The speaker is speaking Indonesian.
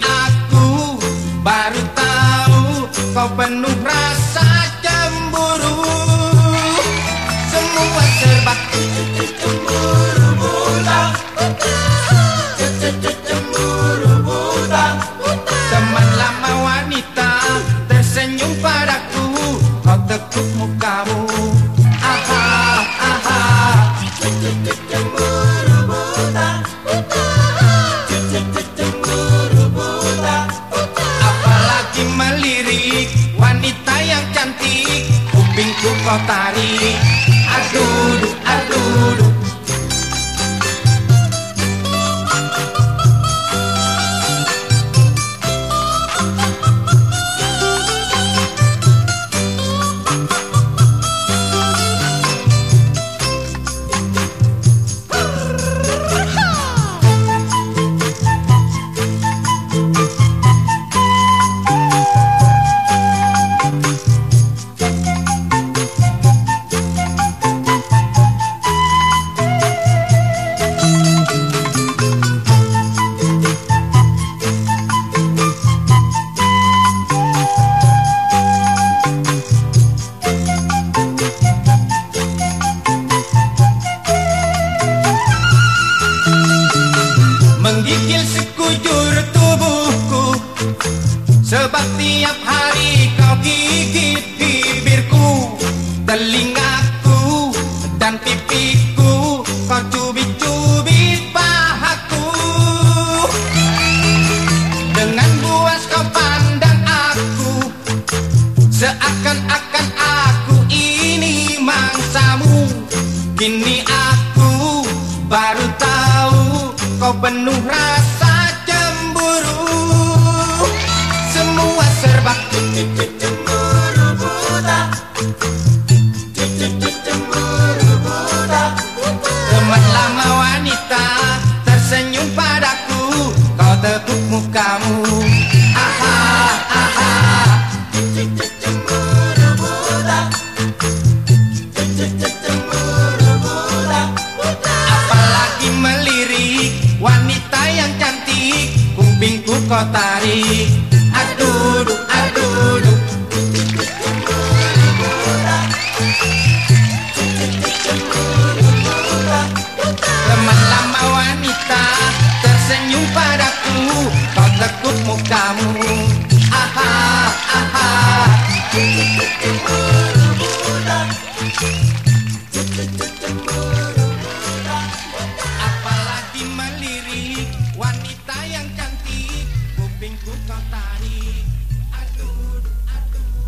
aku baru tahu kau penuh rasa cemburu. Semua serba cemburu buta. Cemburu buta. Teman lama wanita tersenyum padaku. Kau tekuk mukamu Kupingku Sebab tiap hari kau gigit bibirku Telingaku dan pipiku Kau cubit-cubit pahaku. Dengan buas kau pandang aku Seakan-akan aku ini mangsamu. Kini aku baru tahu kau penuh rasa mukamu. Aha, aha. Apalagi melirik wanita yang cantik Kupingku kau tarik aduh, Apalagi melirik wanita yang cantik Kupingku kau tarik